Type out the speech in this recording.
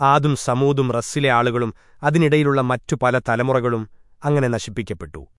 ആദും സമൂതും റസ്സിലെ ആളുകളും അതിനിടയിലുള്ള മറ്റു പല തലമുറകളും അങ്ങനെ നശിപ്പിക്കപ്പെട്ടു.